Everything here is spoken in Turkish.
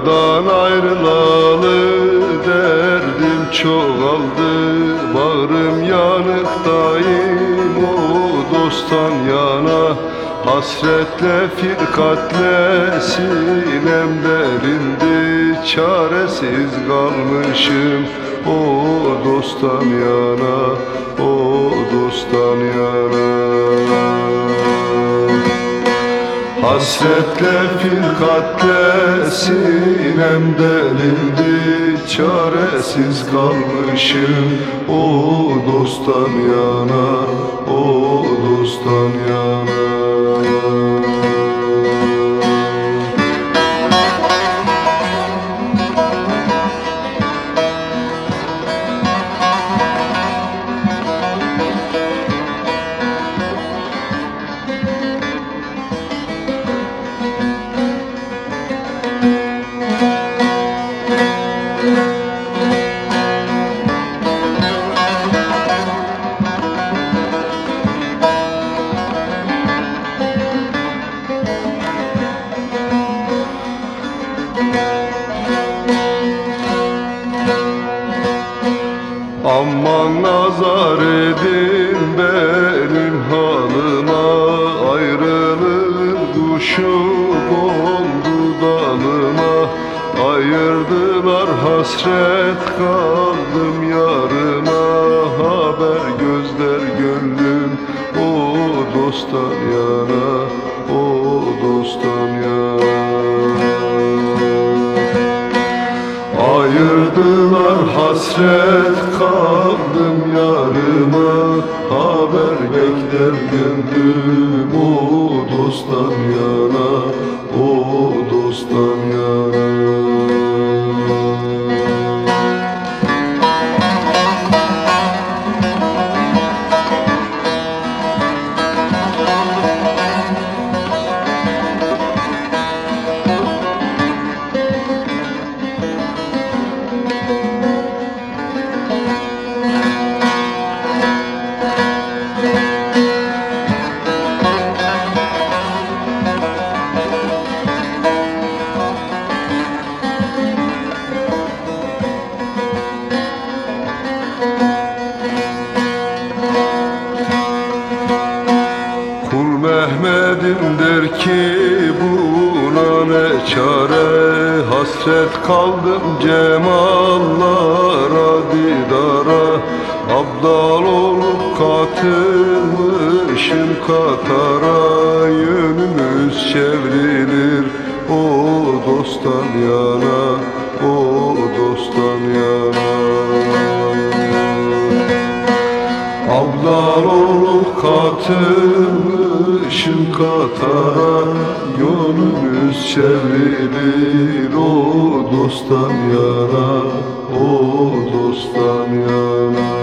Yardan ayrılalı derdim çoğaldı. Bağrım yanıktayım o dosttan yana. Hasretle firkatle sinem derindi Çaresiz kalmışım o dosttan yana O dosttan yana Hasretle firkatle sinem delindi Çaresiz kalmışım. O dosttan yana O dosttan yana Aman nazar edin benim halıma Ayrılığın kuşu kondu dalıma Ayırdılar hasret kaldım yarıma Haber gözler gönlüm o dosttan yana hasret kaldım yarıma Haber bekler gönlüm o dosttan yana ki buna ne çare? Hasret kaldım cemallara didara. Abdal olup katılmışım Katara. Yönümüz çevrilir o dosttan yana O dosttan yana. Abdal olup katılmışım Katara Yolumuz çevrilir o dosttan yana O dosttan yana